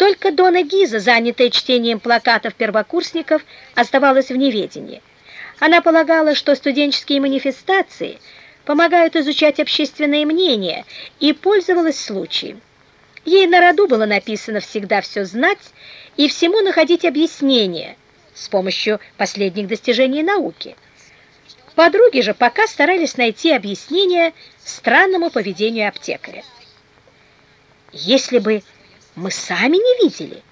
Только Дона Гиза, занятая чтением плакатов первокурсников, оставалась в неведении. Она полагала, что студенческие манифестации помогают изучать общественное мнение, и пользовалась случаем. Ей на роду было написано всегда все знать и всему находить объяснение с помощью последних достижений науки. Подруги же пока старались найти объяснение странному поведению аптекаря. Если бы мы сами не видели,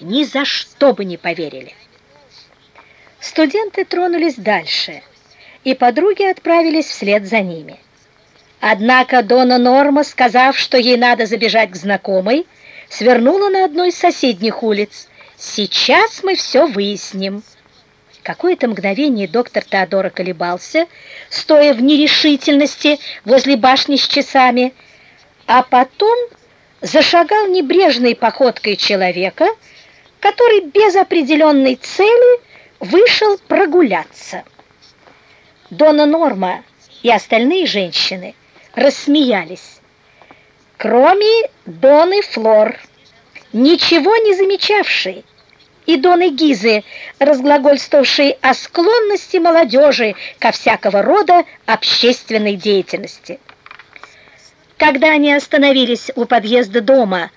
ни за что бы не поверили. Студенты тронулись дальше, и подруги отправились вслед за ними. Однако Дона Норма, сказав, что ей надо забежать к знакомой, свернула на одной из соседних улиц. «Сейчас мы все выясним». Какое-то мгновение доктор Теодора колебался, стоя в нерешительности возле башни с часами, а потом зашагал небрежной походкой человека, который без определенной цели вышел прогуляться. Дона Норма и остальные женщины рассмеялись, кроме Доны Флор, ничего не замечавшей, и Доны Гизы, разглагольствовавшей о склонности молодежи ко всякого рода общественной деятельности. Когда они остановились у подъезда дома,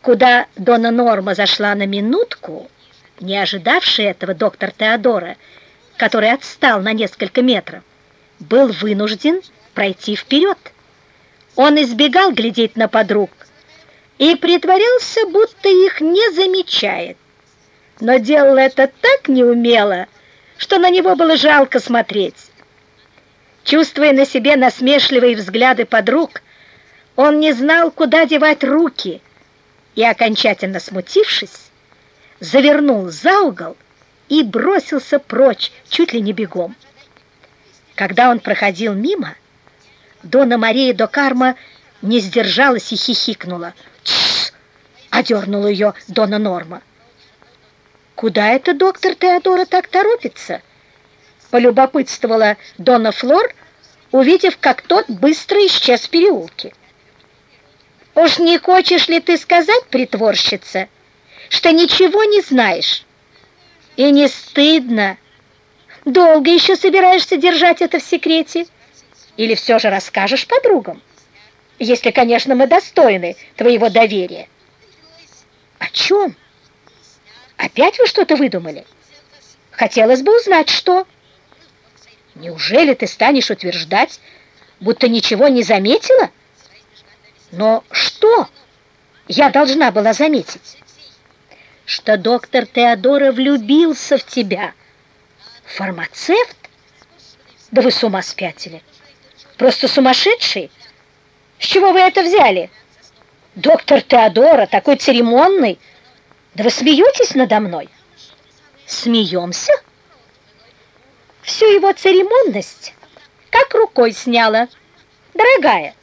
куда Дона Норма зашла на минутку, не ожидавший этого доктор Теодора, который отстал на несколько метров, был вынужден пройти вперед. Он избегал глядеть на подруг и притворялся, будто их не замечает. Но делал это так неумело, что на него было жалко смотреть. Чувствуя на себе насмешливые взгляды подруг, он не знал, куда девать руки, и, окончательно смутившись, завернул за угол и бросился прочь, чуть ли не бегом. Когда он проходил мимо, Дона Мария до Карма не сдержалась и хихикнула. «Тссс!» — одернула ее Дона Норма. «Куда это доктор Теодора так торопится?» — полюбопытствовала Дона Флор, увидев, как тот быстро исчез в переулке. «Уж не хочешь ли ты сказать, притворщица, что ничего не знаешь? И не стыдно? Долго еще собираешься держать это в секрете? Или все же расскажешь подругам? Если, конечно, мы достойны твоего доверия». «О чем? Опять вы что-то выдумали? Хотелось бы узнать, что...» «Неужели ты станешь утверждать, будто ничего не заметила?» Но что я должна была заметить? Что доктор Теодора влюбился в тебя. Фармацевт? Да вы с ума спятили. Просто сумасшедший? С чего вы это взяли? Доктор Теодора такой церемонный. Да вы смеетесь надо мной? Смеемся? Всю его церемонность как рукой сняла. Дорогая,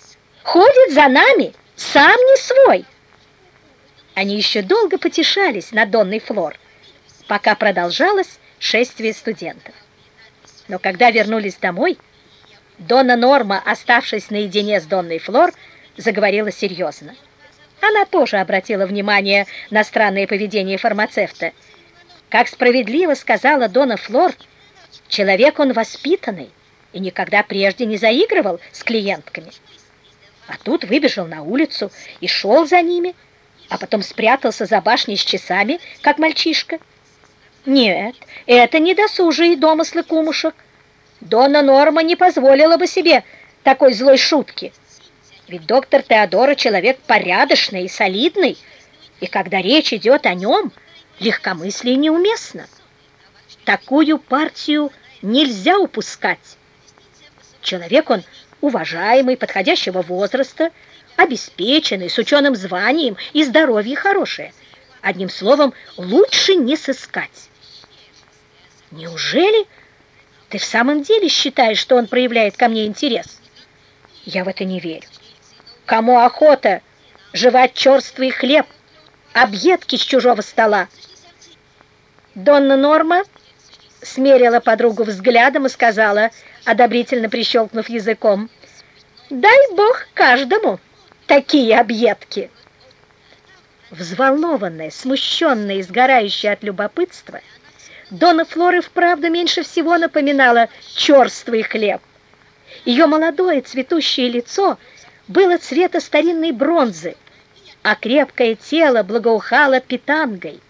ходит за нами, сам не свой. Они еще долго потешались над Донной Флор, пока продолжалось шествие студентов. Но когда вернулись домой, Дона Норма, оставшись наедине с Донной Флор, заговорила серьезно. Она тоже обратила внимание на странное поведение фармацевта. Как справедливо сказала Дона Флор, человек он воспитанный и никогда прежде не заигрывал с клиентками. А тут выбежал на улицу и шел за ними, а потом спрятался за башней с часами, как мальчишка. Нет, это не досужие домыслы кумушек. Дона Норма не позволила бы себе такой злой шутки. Ведь доктор Теодора человек порядочный и солидный, и когда речь идет о нем, легкомыслие неуместно. Такую партию нельзя упускать. Человек он уважаемый, подходящего возраста, обеспеченный, с ученым званием и здоровье хорошее. Одним словом, лучше не сыскать. Неужели ты в самом деле считаешь, что он проявляет ко мне интерес? Я в это не верю. Кому охота жевать черствый хлеб, объедки с чужого стола? Донна Норма смерила подругу взглядом и сказала, одобрительно прищелкнув языком, «Дай бог каждому такие объедки!» Взволнованная, смущенная и сгорающая от любопытства, Дона Флора вправду меньше всего напоминала черствый хлеб. Ее молодое цветущее лицо было цвета старинной бронзы, а крепкое тело благоухало питангой.